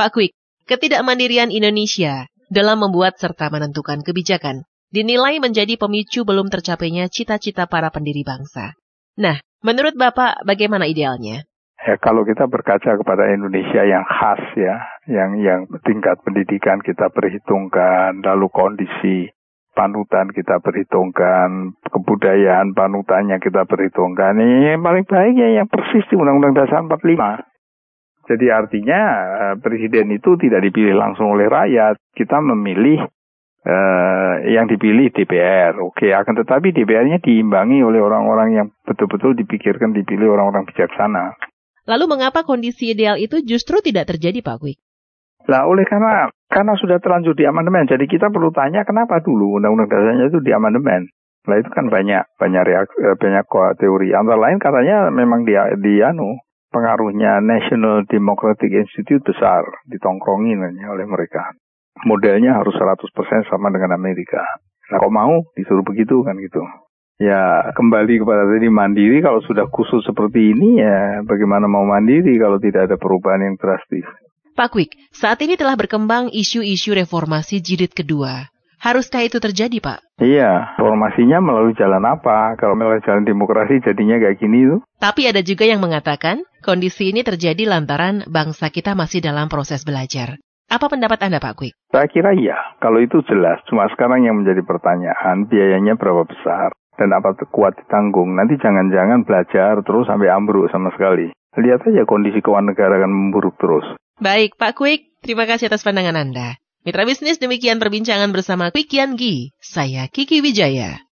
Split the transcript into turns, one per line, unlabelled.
Pak Kwik, ketidakmandirian Indonesia dalam membuat serta menentukan kebijakan dinilai menjadi pemicu belum tercapainya cita-cita para pendiri bangsa. Nah, menurut Bapak bagaimana idealnya?
Ya, kalau kita berkaca kepada Indonesia yang khas ya, yang yang tingkat pendidikan kita perhitungkan, lalu kondisi panutan kita perhitungkan, kebudayaan panutannya kita perhitungkan. Ini yang paling baik ya yang persis di Undang-Undang Dasar 45. Jadi artinya eh, presiden itu tidak dipilih langsung oleh rakyat. Kita memilih uh, yang dipilih DPR. Oke, akan tetapi DPR-nya diimbangi oleh orang-orang yang betul-betul dipikirkan dipilih orang-orang bijaksana.
Lalu mengapa kondisi ideal itu justru tidak terjadi, Pak Kwik?
Lah oleh karena karena sudah terlanjur di amandemen, jadi kita perlu tanya kenapa dulu undang-undang dasarnya itu di amandemen. Nah itu kan banyak banyak reaksi, eh, banyak teori. Antara lain katanya memang dia di anu pengaruhnya National Democratic Institute besar ditongkrongin oleh mereka. Modelnya harus 100% sama dengan Amerika. Nah kok mau disuruh begitu kan gitu. Ya kembali kepada tadi mandiri kalau sudah khusus seperti ini ya bagaimana mau mandiri kalau tidak ada perubahan yang drastis.
Pak Kwik, saat ini telah berkembang isu-isu reformasi jilid kedua. Haruskah itu terjadi, Pak?
Iya, reformasinya melalui jalan apa? Kalau melalui jalan demokrasi jadinya kayak gini tuh.
Tapi ada juga yang mengatakan kondisi ini terjadi lantaran bangsa kita masih dalam proses belajar. Apa pendapat Anda, Pak Kwik?
Saya kira iya. Kalau itu jelas. Cuma sekarang yang menjadi pertanyaan, biayanya berapa besar? Dan apa kuat ditanggung? Nanti jangan-jangan belajar terus sampai ambruk sama sekali. Lihat saja kondisi keuangan negara akan memburuk terus.
Baik, Pak Kwik. Terima kasih atas pandangan Anda. Mitra bisnis demikian perbincangan bersama Quick Gi. Saya Kiki Wijaya.